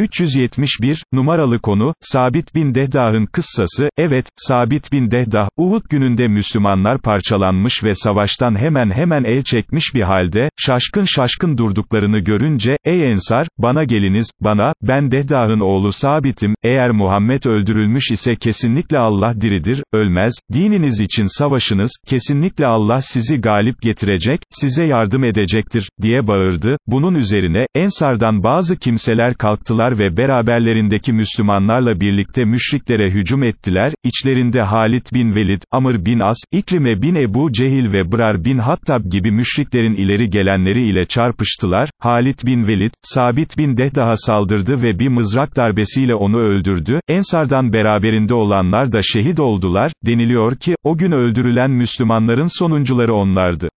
371, numaralı konu, Sabit bin Dehdah'ın kıssası, evet, Sabit bin Dehdah, Uhud gününde Müslümanlar parçalanmış ve savaştan hemen hemen el çekmiş bir halde, şaşkın şaşkın durduklarını görünce, ey Ensar, bana geliniz, bana, ben Dehdah'ın oğlu Sabit'im, eğer Muhammed öldürülmüş ise kesinlikle Allah diridir, ölmez, dininiz için savaşınız, kesinlikle Allah sizi galip getirecek, size yardım edecektir, diye bağırdı, bunun üzerine, Ensardan bazı kimseler kalktılar, ve beraberlerindeki Müslümanlarla birlikte müşriklere hücum ettiler, içlerinde Halit bin Velid, Amr bin As, İkrime bin Ebu Cehil ve Brar bin Hattab gibi müşriklerin ileri gelenleri ile çarpıştılar, Halit bin Velid, Sabit bin Dehdah'a saldırdı ve bir mızrak darbesiyle onu öldürdü, Ensardan beraberinde olanlar da şehit oldular, deniliyor ki, o gün öldürülen Müslümanların sonuncuları onlardı.